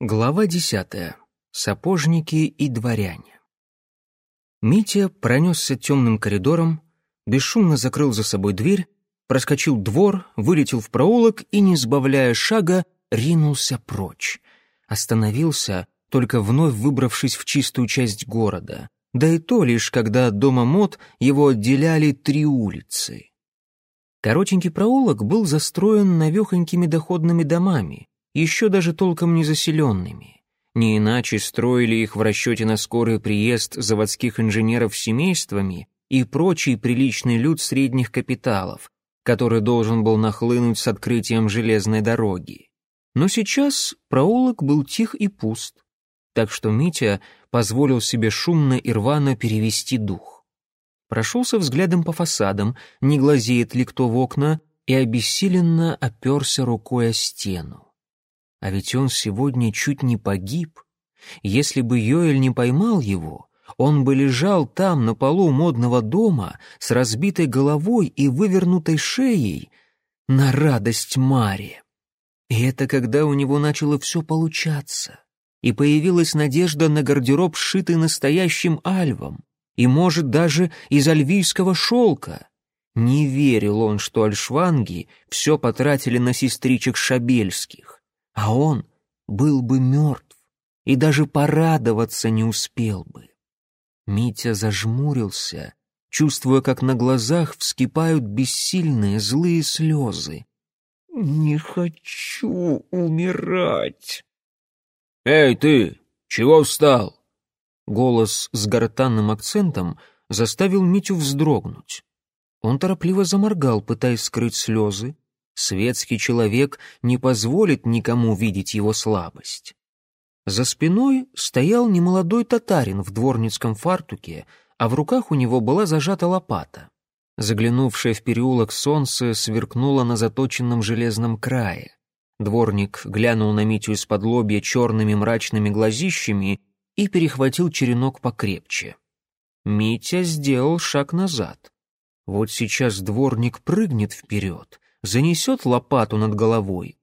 Глава десятая. Сапожники и дворяне. Митя пронесся темным коридором, бесшумно закрыл за собой дверь, проскочил двор, вылетел в проулок и, не сбавляя шага, ринулся прочь. Остановился, только вновь выбравшись в чистую часть города, да и то лишь, когда от дома мод его отделяли три улицы. Коротенький проулок был застроен навехонькими доходными домами, еще даже толком не заселенными. Не иначе строили их в расчете на скорый приезд заводских инженеров семействами и прочий приличный люд средних капиталов, который должен был нахлынуть с открытием железной дороги. Но сейчас проулок был тих и пуст, так что Митя позволил себе шумно и рвано перевести дух. Прошелся взглядом по фасадам, не глазеет ли кто в окна, и обессиленно оперся рукой о стену. А ведь он сегодня чуть не погиб. Если бы Йоэль не поймал его, он бы лежал там, на полу модного дома, с разбитой головой и вывернутой шеей, на радость Маре. И это когда у него начало все получаться, и появилась надежда на гардероб, сшитый настоящим альвом, и, может, даже из альвийского шелка. Не верил он, что альшванги все потратили на сестричек Шабельских а он был бы мертв и даже порадоваться не успел бы. Митя зажмурился, чувствуя, как на глазах вскипают бессильные злые слезы. «Не хочу умирать!» «Эй, ты! Чего встал?» Голос с гортанным акцентом заставил Митю вздрогнуть. Он торопливо заморгал, пытаясь скрыть слезы, Светский человек не позволит никому видеть его слабость. За спиной стоял немолодой татарин в дворницком фартуке, а в руках у него была зажата лопата. Заглянувшее в переулок солнце сверкнуло на заточенном железном крае. Дворник глянул на Митю из-под лобья черными мрачными глазищами и перехватил черенок покрепче. Митя сделал шаг назад. Вот сейчас дворник прыгнет вперед — занесет лопату над головой.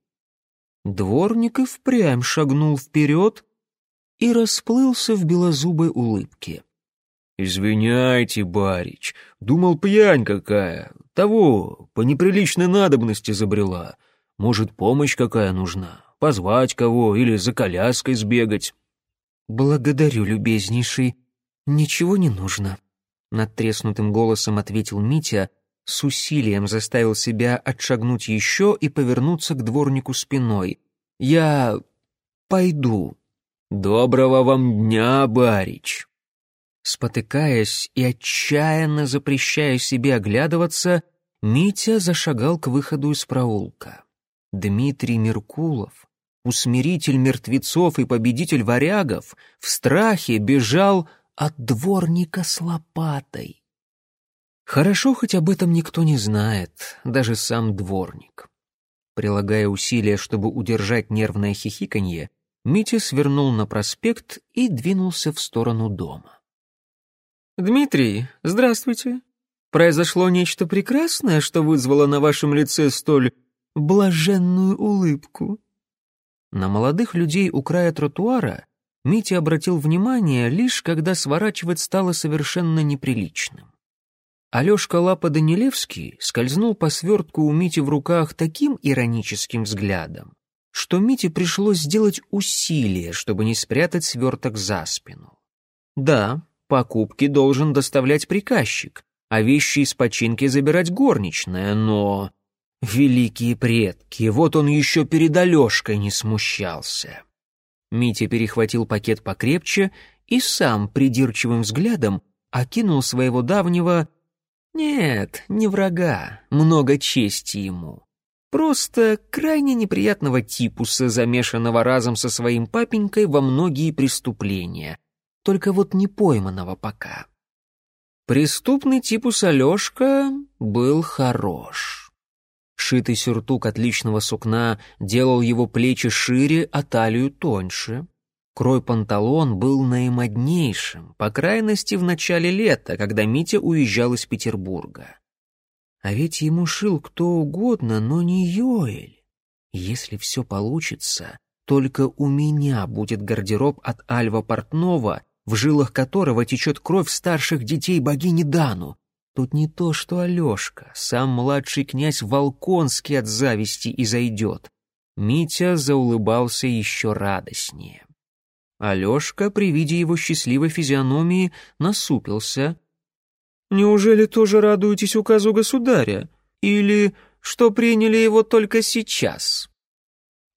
Дворник и впрямь шагнул вперед и расплылся в белозубой улыбке. «Извиняйте, барич, думал, пьянь какая, того, по неприличной надобности забрела. Может, помощь какая нужна, позвать кого или за коляской сбегать?» «Благодарю, любезнейший, ничего не нужно», — надтреснутым голосом ответил Митя, — с усилием заставил себя отшагнуть еще и повернуться к дворнику спиной. «Я пойду». «Доброго вам дня, барич!» Спотыкаясь и отчаянно запрещая себе оглядываться, Митя зашагал к выходу из проулка. Дмитрий Меркулов, усмиритель мертвецов и победитель варягов, в страхе бежал от дворника с лопатой. Хорошо, хоть об этом никто не знает, даже сам дворник. Прилагая усилия, чтобы удержать нервное хихиканье, Митя свернул на проспект и двинулся в сторону дома. «Дмитрий, здравствуйте. Произошло нечто прекрасное, что вызвало на вашем лице столь блаженную улыбку». На молодых людей у края тротуара Митя обратил внимание лишь когда сворачивать стало совершенно неприличным. Алешка Лапа-Данилевский скользнул по свертку у Мити в руках таким ироническим взглядом, что Мите пришлось сделать усилие, чтобы не спрятать сверток за спину. Да, покупки должен доставлять приказчик, а вещи из починки забирать горничная, но... Великие предки, вот он еще перед Алешкой не смущался. Митя перехватил пакет покрепче и сам придирчивым взглядом окинул своего давнего нет, не врага, много чести ему. Просто крайне неприятного типуса, замешанного разом со своим папенькой во многие преступления. Только вот не пойманного пока. Преступный типус Алешка был хорош. Шитый сюртук отличного сукна делал его плечи шире, а талию тоньше. Крой панталон был наимоднейшим, по крайности в начале лета, когда Митя уезжал из Петербурга. А ведь ему шил кто угодно, но не Йоэль. Если все получится, Только у меня будет гардероб от Альва Портнова, в жилах которого течет кровь старших детей богини Дану. Тут не то, что Алешка, сам младший князь Волконский от зависти и зайдет. Митя заулыбался еще радостнее. Алешка при виде его счастливой физиономии насупился. «Неужели тоже радуетесь указу государя? Или что приняли его только сейчас?»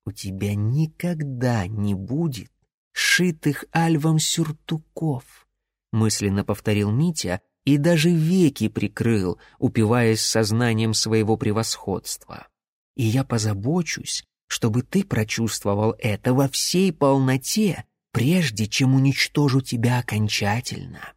«У тебя никогда не будет шитых альвом сюртуков», мысленно повторил Митя и даже веки прикрыл, упиваясь сознанием своего превосходства. «И я позабочусь, чтобы ты прочувствовал это во всей полноте, прежде чем уничтожу тебя окончательно».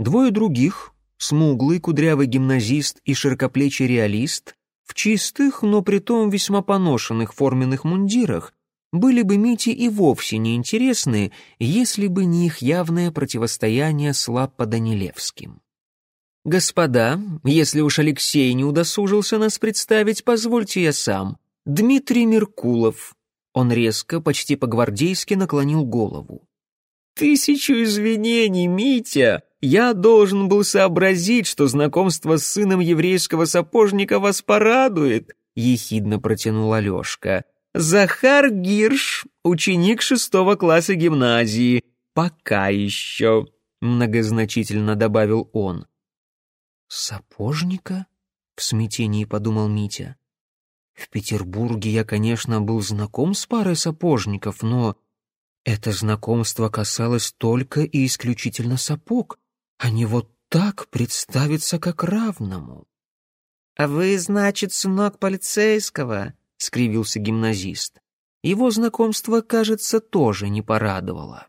Двое других, смуглый кудрявый гимназист и широкоплечий реалист, в чистых, но притом весьма поношенных форменных мундирах, были бы Мите и вовсе неинтересны, если бы не их явное противостояние с Лаппо-Данилевским. «Господа, если уж Алексей не удосужился нас представить, позвольте я сам. Дмитрий Меркулов». Он резко, почти по-гвардейски наклонил голову. «Тысячу извинений, Митя! Я должен был сообразить, что знакомство с сыном еврейского сапожника вас порадует», — ехидно протянул Алешка. «Захар Гирш, ученик шестого класса гимназии. Пока еще», — многозначительно добавил он. «Сапожника?» — в смятении подумал Митя. «В Петербурге я, конечно, был знаком с парой сапожников, но это знакомство касалось только и исключительно сапог, а не вот так представиться как равному. «А вы, значит, сынок полицейского?» — скривился гимназист. Его знакомство, кажется, тоже не порадовало.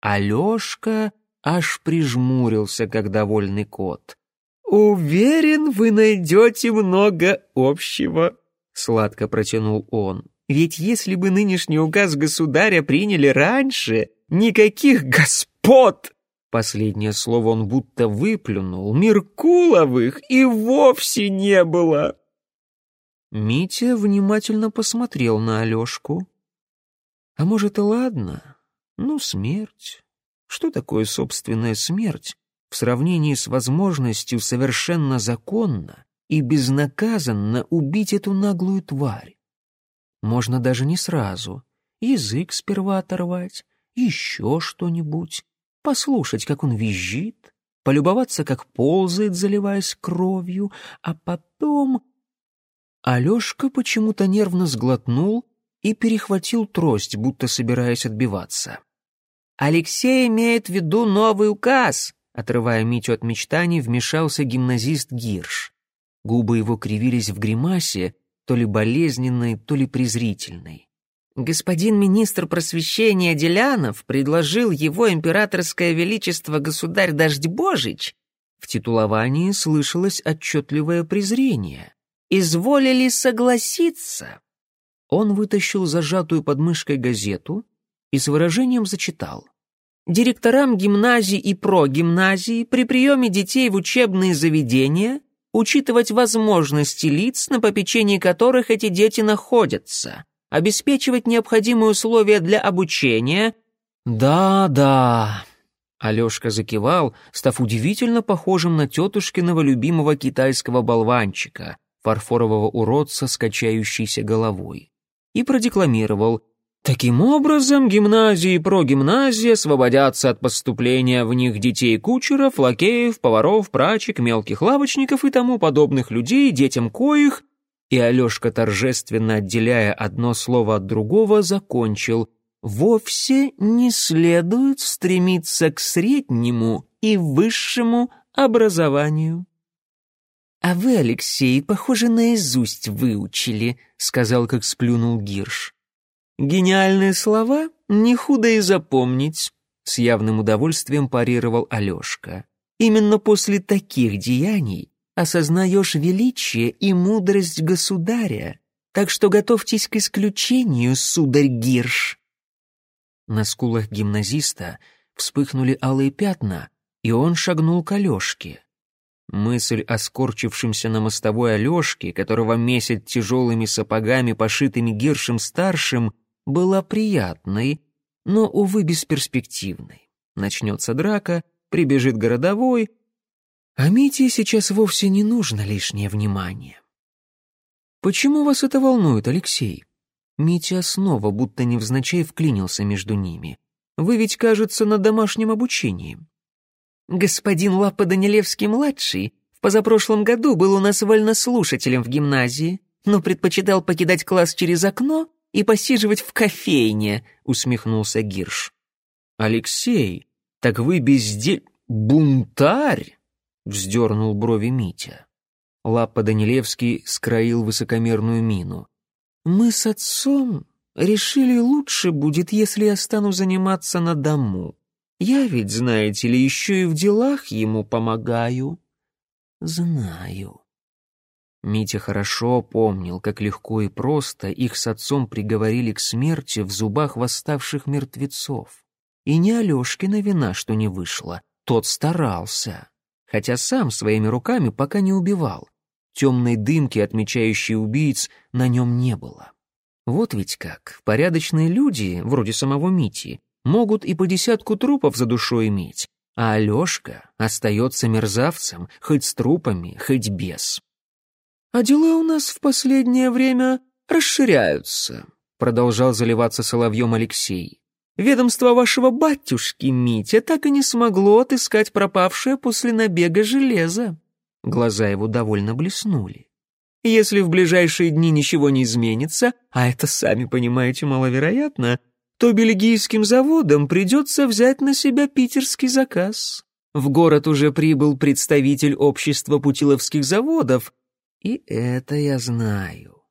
Алешка аж прижмурился, как довольный кот. «Уверен, вы найдете много общего», — сладко протянул он. Ведь если бы нынешний указ государя приняли раньше, никаких господ, последнее слово он будто выплюнул, Меркуловых и вовсе не было. Митя внимательно посмотрел на Алешку. А может и ладно, ну смерть. Что такое собственная смерть в сравнении с возможностью совершенно законно и безнаказанно убить эту наглую тварь? Можно даже не сразу. Язык сперва оторвать, еще что-нибудь. Послушать, как он визжит, полюбоваться, как ползает, заливаясь кровью, а потом... Алешка почему-то нервно сглотнул и перехватил трость, будто собираясь отбиваться. «Алексей имеет в виду новый указ», — отрывая Митю от мечтаний, вмешался гимназист Гирш. Губы его кривились в гримасе, то ли болезненной, то ли презрительной. Господин министр просвещения Делянов предложил его императорское величество государь Дождь Божич. В титуловании слышалось отчетливое презрение. «Изволили согласиться?» Он вытащил зажатую под мышкой газету и с выражением зачитал. Директорам гимназий и прогимназий при приеме детей в учебные заведения учитывать возможности лиц, на попечении которых эти дети находятся, обеспечивать необходимые условия для обучения. Да, да. Алешка закивал, став удивительно похожим на тетушкиного любимого китайского болванчика, фарфорового уродца с качающейся головой, и продекламировал Таким образом, гимназии и прогимназии освободятся от поступления в них детей кучеров, лакеев, поваров, прачек, мелких лавочников и тому подобных людей, детям коих, и Алешка, торжественно отделяя одно слово от другого, закончил «Вовсе не следует стремиться к среднему и высшему образованию». «А вы, Алексей, похоже, наизусть выучили», — сказал, как сплюнул Гирш. «Гениальные слова не худо и запомнить», — с явным удовольствием парировал Алешка. «Именно после таких деяний осознаешь величие и мудрость государя, так что готовьтесь к исключению, сударь Гирш». На скулах гимназиста вспыхнули алые пятна, и он шагнул к Алешке. Мысль о скорчившемся на мостовой Алешке, которого месят тяжелыми сапогами, пошитыми Гиршем-старшим, была приятной, но, увы, бесперспективной. Начнется драка, прибежит городовой, а Мите сейчас вовсе не нужно лишнее внимание. «Почему вас это волнует, Алексей?» Митя снова будто невзначай вклинился между ними. «Вы ведь, кажется, на домашнем обучении». «Господин Лапа Данилевский-младший в позапрошлом году был у нас вольнослушателем в гимназии, но предпочитал покидать класс через окно и посиживать в кофейне», — усмехнулся Гирш. «Алексей, так вы бездель... бунтарь?» — вздернул брови Митя. Лапа Данилевский скроил высокомерную мину. «Мы с отцом решили, лучше будет, если я стану заниматься на дому. Я ведь, знаете ли, еще и в делах ему помогаю». «Знаю». Митя хорошо помнил, как легко и просто их с отцом приговорили к смерти в зубах восставших мертвецов. И не Алешкина вина, что не вышло, тот старался, хотя сам своими руками пока не убивал. Темной дымки, отмечающей убийц, на нем не было. Вот ведь как, порядочные люди, вроде самого Мити, могут и по десятку трупов за душой иметь, а Алешка остается мерзавцем, хоть с трупами, хоть без. «А дела у нас в последнее время расширяются», — продолжал заливаться соловьем Алексей. «Ведомство вашего батюшки, Митя, так и не смогло отыскать пропавшее после набега железо». Глаза его довольно блеснули. «Если в ближайшие дни ничего не изменится, а это, сами понимаете, маловероятно, то бельгийским заводам придется взять на себя питерский заказ. В город уже прибыл представитель общества путиловских заводов, и это я знаю.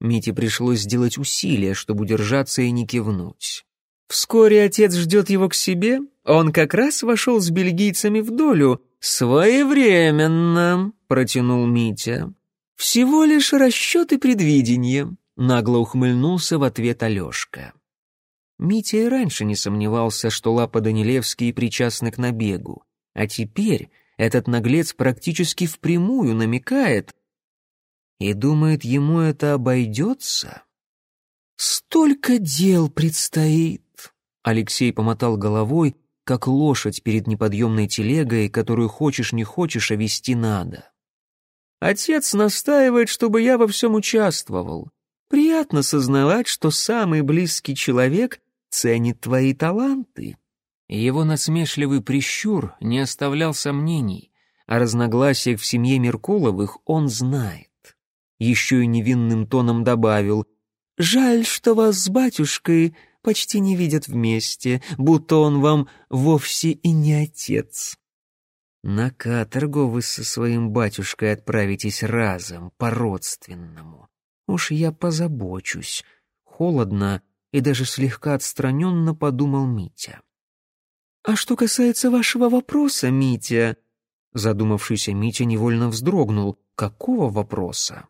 Мите пришлось сделать усилия, чтобы удержаться и не кивнуть. Вскоре отец ждет его к себе, он как раз вошел с бельгийцами в долю. «Своевременно», — протянул Митя. «Всего лишь расчет и предвидение», — нагло ухмыльнулся в ответ Алешка. Митя и раньше не сомневался, что Лапа Данилевский причастны к набегу, а теперь этот наглец практически впрямую намекает, и думает, ему это обойдется? Столько дел предстоит. Алексей помотал головой, как лошадь перед неподъемной телегой, которую хочешь не хочешь, а вести надо. Отец настаивает, чтобы я во всем участвовал. Приятно сознавать, что самый близкий человек ценит твои таланты. Его насмешливый прищур не оставлял сомнений. О разногласиях в семье Меркуловых он знает еще и невинным тоном добавил, «Жаль, что вас с батюшкой почти не видят вместе, будто он вам вовсе и не отец». На каторгу вы со своим батюшкой отправитесь разом, по-родственному. Уж я позабочусь. Холодно и даже слегка отстраненно подумал Митя. «А что касается вашего вопроса, Митя...» Задумавшийся Митя невольно вздрогнул. «Какого вопроса?»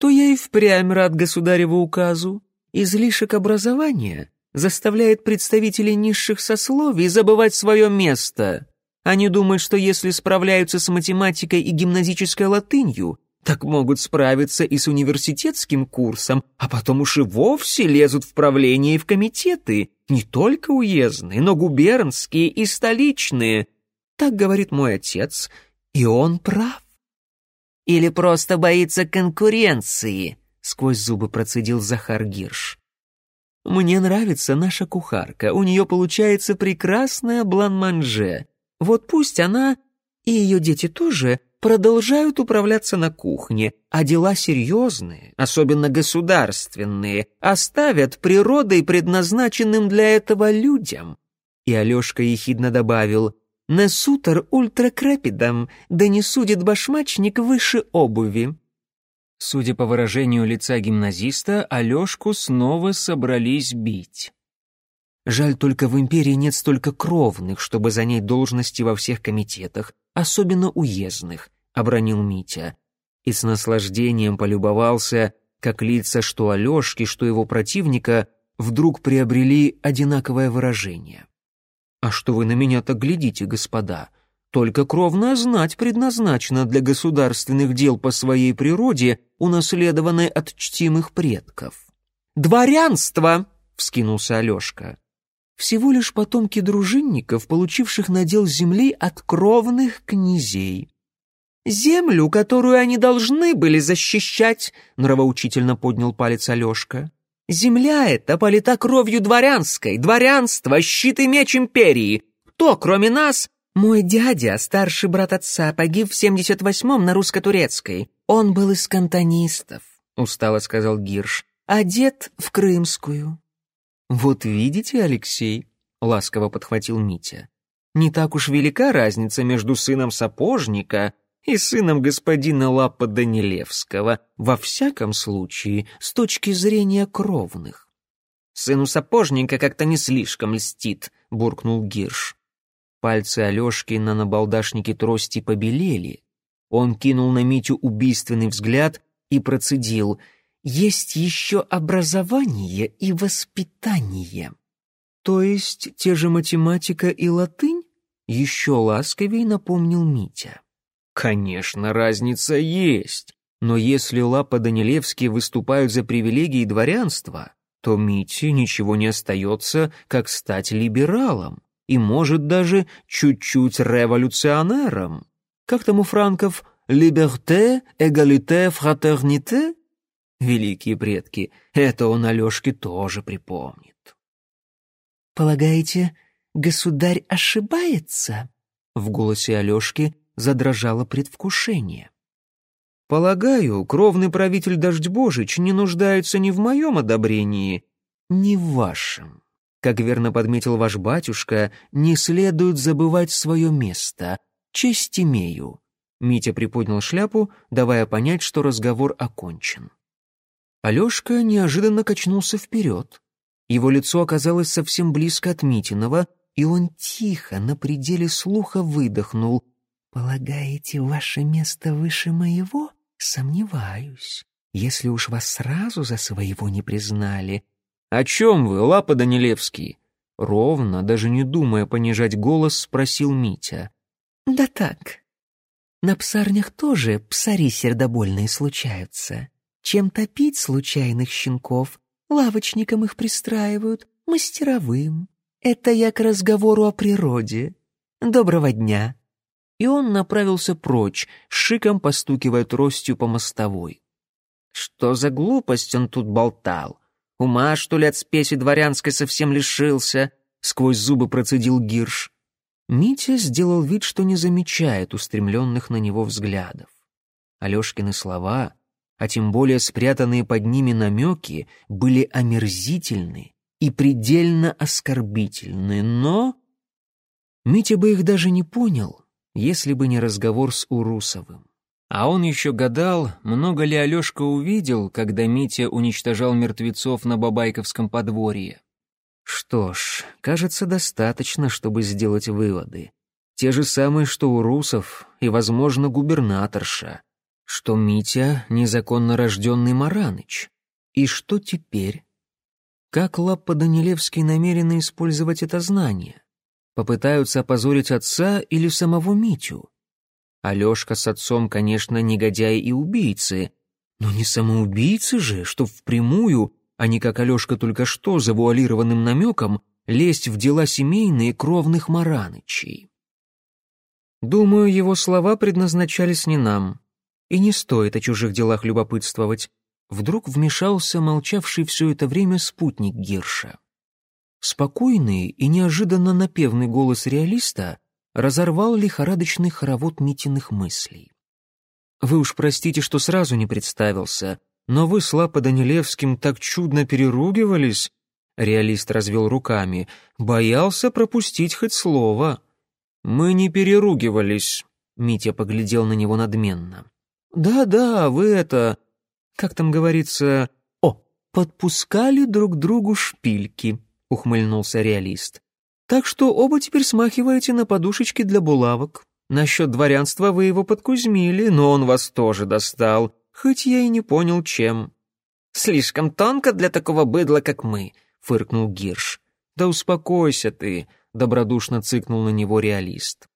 То я и впрямь рад государеву указу. Излишек образования заставляет представителей низших сословий забывать свое место. Они думают, что если справляются с математикой и гимназической латынью, так могут справиться и с университетским курсом, а потом уж и вовсе лезут в правление и в комитеты, не только уездные, но губернские и столичные. Так говорит мой отец, и он прав. Или просто боится конкуренции?» — сквозь зубы процедил Захар Гирш. «Мне нравится наша кухарка, у нее получается прекрасная блан-манже. Вот пусть она и ее дети тоже продолжают управляться на кухне, а дела серьезные, особенно государственные, оставят природой предназначенным для этого людям». И Алешка ехидно добавил, на сутор ультракрапидом, да не судит башмачник выше обуви. Судя по выражению лица гимназиста, Алешку снова собрались бить. Жаль только в империи нет столько кровных, чтобы занять должности во всех комитетах, особенно уездных, — обронил Митя. И с наслаждением полюбовался, как лица что Алешки, что его противника вдруг приобрели одинаковое выражение. «А что вы на меня так глядите, господа? Только кровная знать предназначена для государственных дел по своей природе, унаследованной от чтимых предков». «Дворянство!» — вскинулся Алешка. «Всего лишь потомки дружинников, получивших надел земли от кровных князей». «Землю, которую они должны были защищать», — нравоучительно поднял палец Алешка. «Земля эта полита кровью дворянской, дворянство — щит и меч империи. Кто, кроме нас, «Мой дядя, старший брат отца, погиб в 78-м на русско-турецкой. Он был из кантонистов», — устало сказал Гирш, «а дед в крымскую». «Вот видите, Алексей», — ласково подхватил Митя, «не так уж велика разница между сыном сапожника и сыном господина Лапа Данилевского, во всяком случае, с точки зрения кровных». «Сыну сапожника как-то не слишком льстит», — буркнул Гирш. Пальцы Алешки на набалдашнике трости побелели. Он кинул на Митю убийственный взгляд и процедил «Есть еще образование и воспитание». «То есть те же математика и латынь?» Еще ласковей напомнил Митя. «Конечно, разница есть. Но если Лапа Данилевский выступают за привилегии дворянства, то Мите ничего не остается, как стать либералом и, может, даже чуть-чуть революционером. Как там у франков «либерте, эгалите, фратерните»? Великие предки, это он Алешке тоже припомнит. «Полагаете, государь ошибается?» В голосе Алешки задрожало предвкушение. «Полагаю, кровный правитель Дождь Божич не нуждается ни в моем одобрении, ни в вашем. Как верно подметил ваш батюшка, не следует забывать свое место. Честь имею». Митя приподнял шляпу, давая понять, что разговор окончен. Алешка неожиданно качнулся вперед. Его лицо оказалось совсем близко от Митиного, и он тихо, на пределе слуха выдохнул. «Полагаете, ваше место выше моего? Сомневаюсь. Если уж вас сразу за своего не признали, «О чем вы, Лапа Данилевский?» Ровно, даже не думая понижать голос, спросил Митя. «Да так. На псарнях тоже псари сердобольные случаются. Чем топить случайных щенков, лавочникам их пристраивают, мастеровым. Это я к разговору о природе. Доброго дня!» И он направился прочь, шиком постукивая тростью по мостовой. «Что за глупость он тут болтал?» Ума, что ли, от спеси дворянской совсем лишился?» — сквозь зубы процедил Гирш. Митя сделал вид, что не замечает устремленных на него взглядов. Алешкины слова, а тем более спрятанные под ними намеки, были омерзительны и предельно оскорбительны, но... Митя бы их даже не понял, если бы не разговор с Урусовым. А он еще гадал, много ли Алешка увидел, когда Митя уничтожал мертвецов на Бабайковском подворье. Что ж, кажется, достаточно, чтобы сделать выводы. Те же самые, что у русов и, возможно, губернаторша. Что Митя — незаконно рожденный Мараныч. И что теперь? Как Лаппа Данилевский намерены использовать это знание? Попытаются опозорить отца или самого Митю? Алешка с отцом, конечно, негодяи и убийцы, но не самоубийцы же, что впрямую, а не как Алешка только что завуалированным намеком, лезть в дела семейные кровных Маранычей. Думаю, его слова предназначались не нам, и не стоит о чужих делах любопытствовать. Вдруг вмешался молчавший все это время спутник Гирша. Спокойный и неожиданно напевный голос реалиста разорвал лихорадочный хоровод Митиных мыслей. «Вы уж простите, что сразу не представился, но вы с Лапо Данилевским так чудно переругивались», — реалист развел руками, — «боялся пропустить хоть слово». «Мы не переругивались», — Митя поглядел на него надменно. «Да-да, вы это... Как там говорится... О, подпускали друг другу шпильки», — ухмыльнулся реалист. Так что оба теперь смахиваете на подушечки для булавок. Насчет дворянства вы его подкузмили, но он вас тоже достал, хоть я и не понял, чем». «Слишком тонко для такого быдла, как мы», — фыркнул Гирш. «Да успокойся ты», — добродушно цыкнул на него реалист.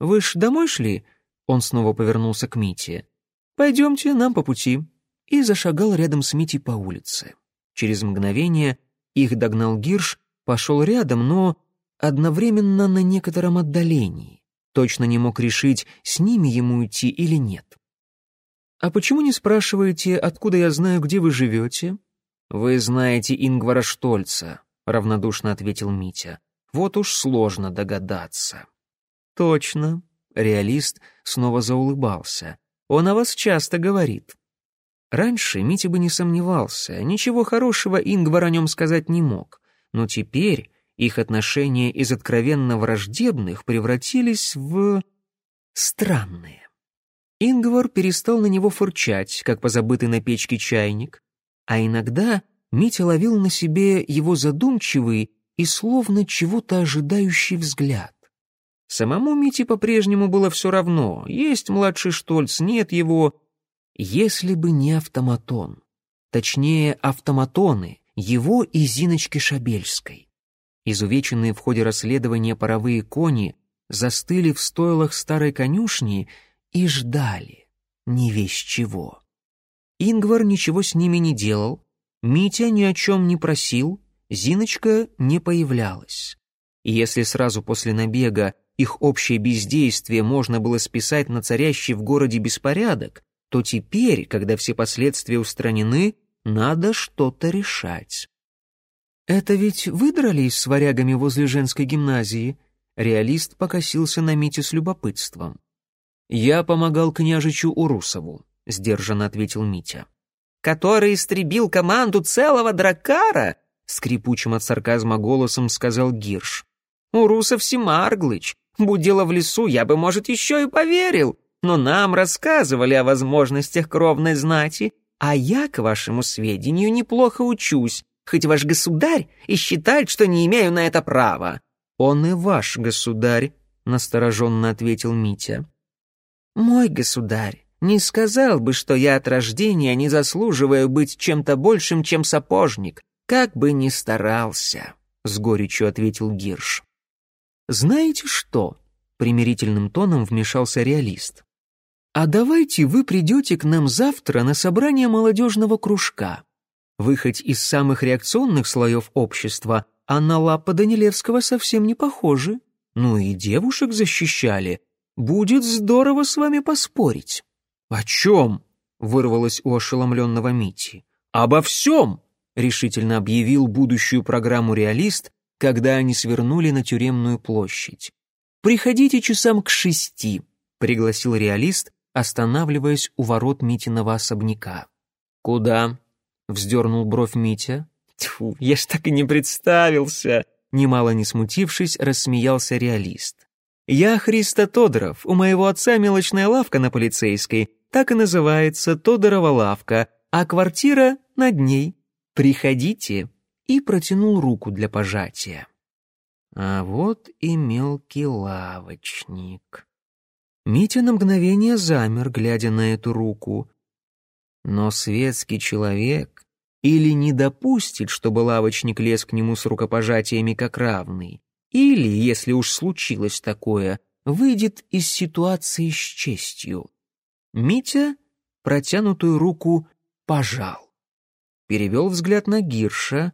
«Вы ж домой шли?» — он снова повернулся к Мите. «Пойдемте, нам по пути». И зашагал рядом с Митей по улице. Через мгновение Их догнал Гирш, пошел рядом, но одновременно на некотором отдалении. Точно не мог решить, с ними ему идти или нет. «А почему не спрашиваете, откуда я знаю, где вы живете?» «Вы знаете Ингвара Штольца», — равнодушно ответил Митя. «Вот уж сложно догадаться». «Точно», — реалист снова заулыбался. «Он о вас часто говорит». Раньше Митя бы не сомневался, ничего хорошего Ингвар о нем сказать не мог. Но теперь их отношения из откровенно враждебных превратились в... странные. Ингвар перестал на него фырчать, как позабытый на печке чайник, а иногда Митя ловил на себе его задумчивый и словно чего-то ожидающий взгляд. Самому Мите по-прежнему было все равно, есть младший Штольц, нет его, если бы не автоматон. Точнее, автоматоны, его и Зиночки Шабельской. Изувеченные в ходе расследования паровые кони застыли в стойлах старой конюшни и ждали, не весь чего. Ингвар ничего с ними не делал, Митя ни о чем не просил, Зиночка не появлялась. И если сразу после набега их общее бездействие можно было списать на царящий в городе беспорядок, то теперь, когда все последствия устранены, надо что-то решать. «Это ведь вы дрались с варягами возле женской гимназии?» Реалист покосился на Митю с любопытством. «Я помогал княжичу Урусову», — сдержанно ответил Митя. «Который истребил команду целого дракара?» — скрипучим от сарказма голосом сказал Гирш. «Урусов Семарглыч. Будь дело в лесу, я бы, может, еще и поверил но нам рассказывали о возможностях кровной знати, а я, к вашему сведению, неплохо учусь, хоть ваш государь и считает, что не имею на это права». «Он и ваш государь», — настороженно ответил Митя. «Мой государь не сказал бы, что я от рождения не заслуживаю быть чем-то большим, чем сапожник, как бы ни старался», — с горечью ответил Гирш. «Знаете что?» — примирительным тоном вмешался реалист. «А давайте вы придете к нам завтра на собрание молодежного кружка. Вы хоть из самых реакционных слоев общества, а на Лапа Данилевского совсем не похожи. Ну и девушек защищали. Будет здорово с вами поспорить». «О чем?» — вырвалось у ошеломленного Мити. «Обо всем!» — решительно объявил будущую программу «Реалист», когда они свернули на тюремную площадь. «Приходите часам к шести», — пригласил реалист, останавливаясь у ворот Митиного особняка. «Куда?» — вздернул бровь Митя. «Тьфу, я ж так и не представился!» Немало не смутившись, рассмеялся реалист. «Я Христа Тодоров, у моего отца мелочная лавка на полицейской, так и называется Тодорова лавка, а квартира над ней. Приходите!» И протянул руку для пожатия. А вот и мелкий лавочник. Митя на мгновение замер, глядя на эту руку. Но светский человек или не допустит, чтобы лавочник лез к нему с рукопожатиями как равный, или, если уж случилось такое, выйдет из ситуации с честью. Митя протянутую руку пожал. Перевел взгляд на Гирша.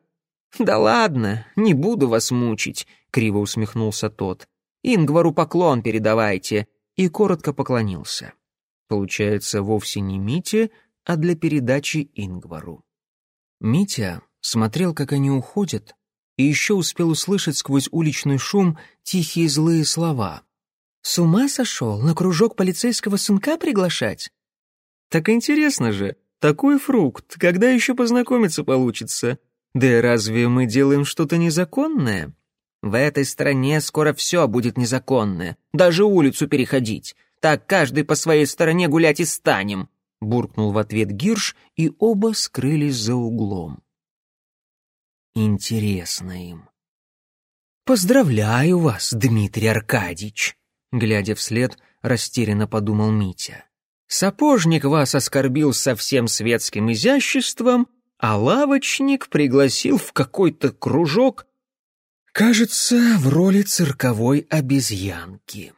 «Да ладно, не буду вас мучить», — криво усмехнулся тот. «Ингвару поклон передавайте и коротко поклонился. Получается, вовсе не Мите, а для передачи Ингвару. Митя смотрел, как они уходят, и еще успел услышать сквозь уличный шум тихие злые слова. «С ума сошел? На кружок полицейского сынка приглашать?» «Так интересно же, такой фрукт, когда еще познакомиться получится? Да разве мы делаем что-то незаконное?» В этой стране скоро все будет незаконное, даже улицу переходить. Так каждый по своей стороне гулять и станем», — буркнул в ответ Гирш, и оба скрылись за углом. Интересно им. «Поздравляю вас, Дмитрий Аркадьевич!» Глядя вслед, растерянно подумал Митя. «Сапожник вас оскорбил со всем светским изяществом, а лавочник пригласил в какой-то кружок Кажется, в роли цирковой обезьянки.